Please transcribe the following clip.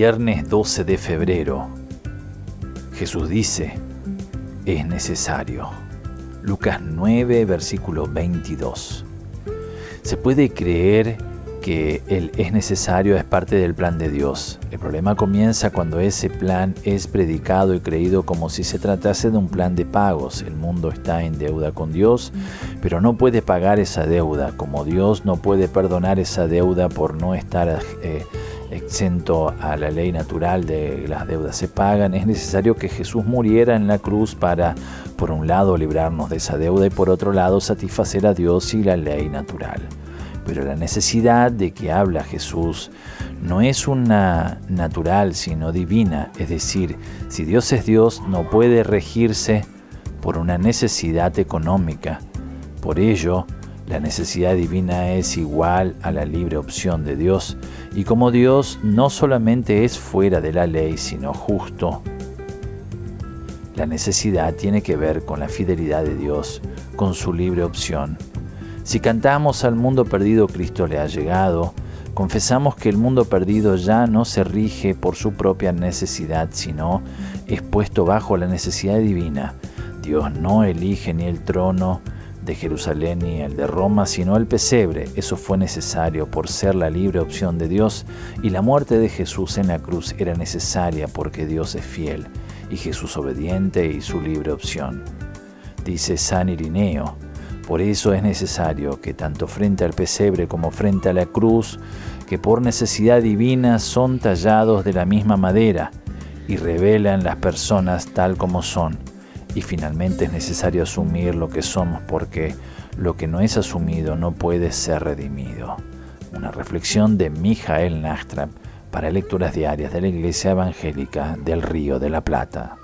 Viernes 12 de febrero. Jesús dice, es necesario. Lucas 9, versículo 22. Se puede creer que el es necesario es parte del plan de Dios. El problema comienza cuando ese plan es predicado y creído como si se tratase de un plan de pagos. El mundo está en deuda con Dios, pero no puede pagar esa deuda, como Dios no puede perdonar esa deuda por no estar eh, exento a la ley natural de las deudas se pagan. Es necesario que Jesús muriera en la cruz para, por un lado, librarnos de esa deuda y por otro lado, satisfacer a Dios y la ley natural. Pero la necesidad de que habla Jesús no es una natural, sino divina. Es decir, si Dios es Dios, no puede regirse por una necesidad económica. Por ello, la necesidad divina es igual a la libre opción de Dios. Y como Dios no solamente es fuera de la ley, sino justo, la necesidad tiene que ver con la fidelidad de Dios, con su libre opción. Si cantamos al mundo perdido Cristo le ha llegado, confesamos que el mundo perdido ya no se rige por su propia necesidad, sino es puesto bajo la necesidad divina. Dios no elige ni el trono de Jerusalén ni el de Roma, sino el pesebre. Eso fue necesario por ser la libre opción de Dios y la muerte de Jesús en la cruz era necesaria porque Dios es fiel y Jesús obediente y su libre opción. Dice San Irineo, por eso es necesario que tanto frente al pesebre como frente a la cruz, que por necesidad divina son tallados de la misma madera y revelan las personas tal como son. Y finalmente es necesario asumir lo que somos porque lo que no es asumido no puede ser redimido. Una reflexión de Mijael Nastrap para lecturas diarias de la Iglesia Evangélica del Río de la Plata.